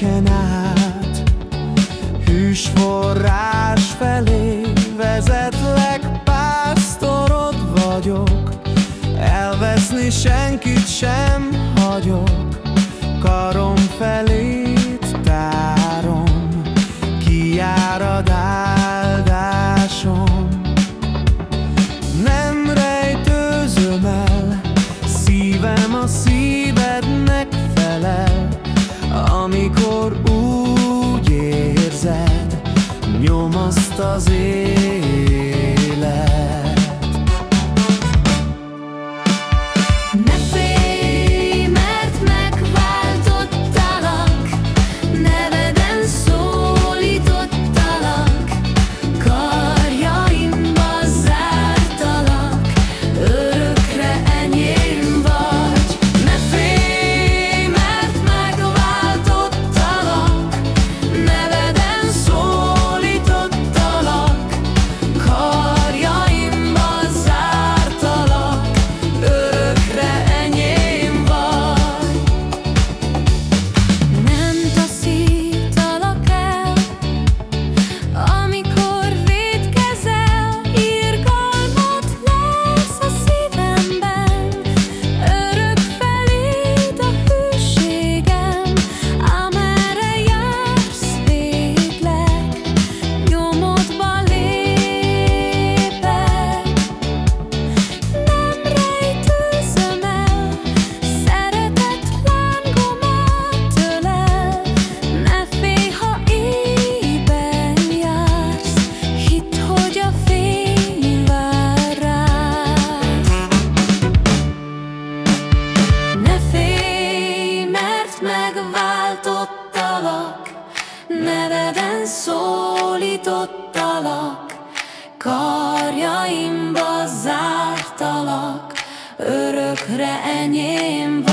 éveken át. Hűs volt. fazer. Neveden szólítottalak, karjaimba zártalak, örökre enyém.